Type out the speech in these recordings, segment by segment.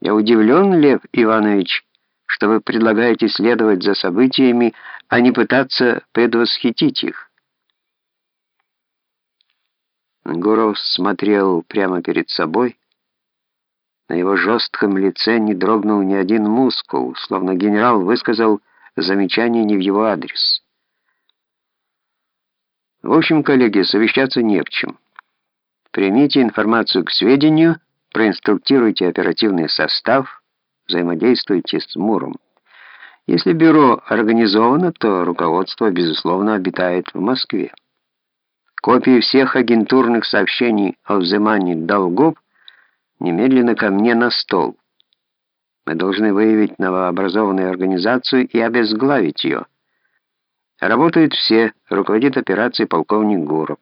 Я удивлен, Лев Иванович, что вы предлагаете следовать за событиями, а не пытаться предвосхитить их. Гуров смотрел прямо перед собой. На его жестком лице не дрогнул ни один мускул, словно генерал высказал замечание не в его адрес. В общем, коллеги, совещаться не в чем. Примите информацию к сведению, проинструктируйте оперативный состав, взаимодействуйте с МУРом. Если бюро организовано, то руководство, безусловно, обитает в Москве. Копии всех агентурных сообщений о взимании долгов немедленно ко мне на стол. Мы должны выявить новообразованную организацию и обезглавить ее. Работают все, руководит операцией полковник Гуров.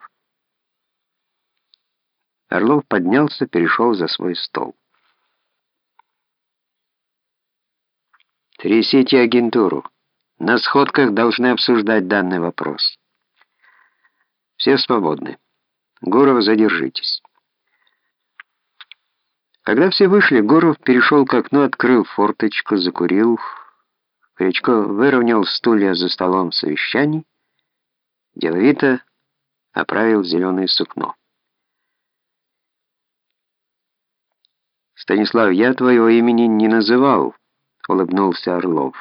Орлов поднялся, перешел за свой стол. Трясите агентуру. На сходках должны обсуждать данный вопрос. Все свободны. Гуров, задержитесь. Когда все вышли, Гуров перешел к окну, открыл форточку, закурил. Кричко выровнял стулья за столом совещаний, деловито оправил зеленое сукно. «Станислав, я твоего имени не называл», — улыбнулся Орлов.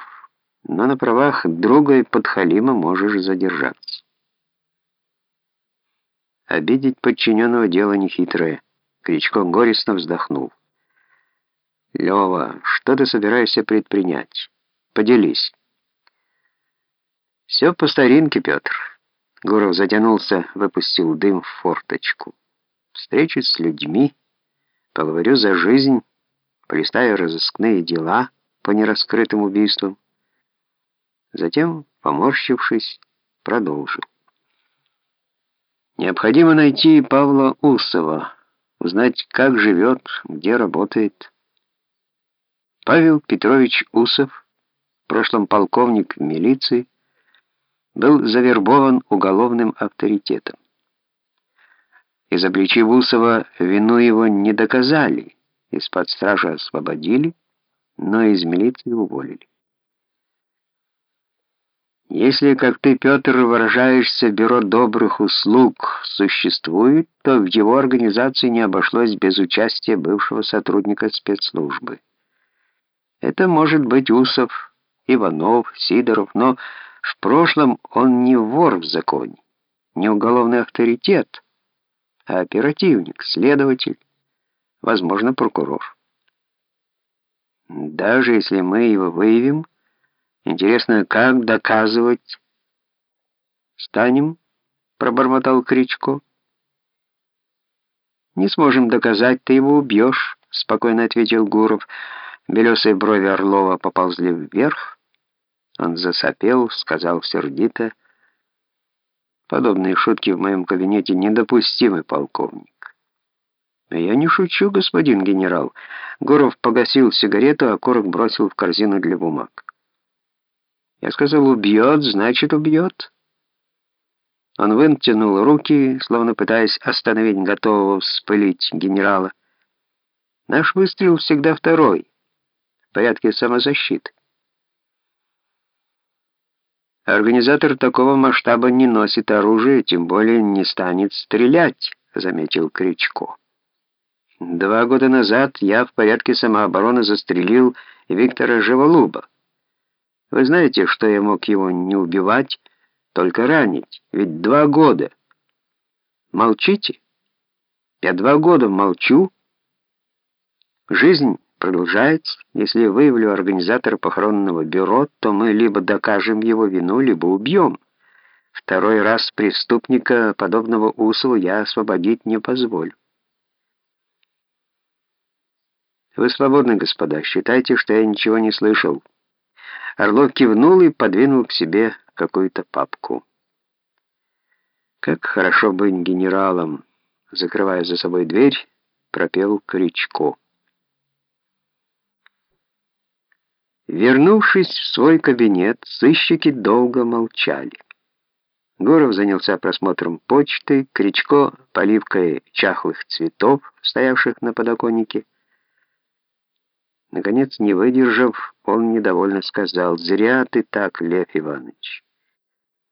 «Но на правах друга и подхалима можешь задержаться». Обидеть подчиненного дело нехитрое. Кричко горестно вздохнул. «Лёва, что ты собираешься предпринять? Поделись». «Все по старинке, Петр». Гуров затянулся, выпустил дым в форточку. «Встречи с людьми, поговорю за жизнь, полистаю разыскные дела по нераскрытым убийствам». Затем, поморщившись, продолжил. Необходимо найти Павла Усова, узнать, как живет, где работает. Павел Петрович Усов, в прошлом полковник милиции, был завербован уголовным авторитетом. Изобличив Усова, вину его не доказали, из-под стражи освободили, но из милиции уволили. Если, как ты, Петр, выражаешься, бюро добрых услуг существует, то в его организации не обошлось без участия бывшего сотрудника спецслужбы. Это может быть Усов, Иванов, Сидоров, но в прошлом он не вор в законе, не уголовный авторитет, а оперативник, следователь, возможно, прокурор. Даже если мы его выявим, Интересно, как доказывать? Станем, пробормотал Кричко. Не сможем доказать, ты его убьешь, спокойно ответил Гуров. Белесые брови Орлова поползли вверх. Он засопел, сказал сердито: "Подобные шутки в моем кабинете недопустимы, полковник". «Я не шучу, господин генерал». Гуров погасил сигарету, а корок бросил в корзину для бумаг. Я сказал, убьет, значит убьет. Он вытянул руки, словно пытаясь остановить готового вспылить генерала. Наш выстрел всегда второй, в порядке самозащиты. Организатор такого масштаба не носит оружие, тем более не станет стрелять, заметил Кричко. Два года назад я в порядке самообороны застрелил Виктора Живолуба. Вы знаете, что я мог его не убивать, только ранить. Ведь два года. Молчите? Я два года молчу. Жизнь продолжается. Если выявлю организатора похоронного бюро, то мы либо докажем его вину, либо убьем. Второй раз преступника, подобного Усову, я освободить не позволю. Вы свободны, господа. Считайте, что я ничего не слышал. Орлов кивнул и подвинул к себе какую-то папку. «Как хорошо быть генералом!» Закрывая за собой дверь, пропел Кричко. Вернувшись в свой кабинет, сыщики долго молчали. Гуров занялся просмотром почты, Кричко — поливкой чахлых цветов, стоявших на подоконнике. Наконец, не выдержав, он недовольно сказал, «Зря ты так, Лев Иванович.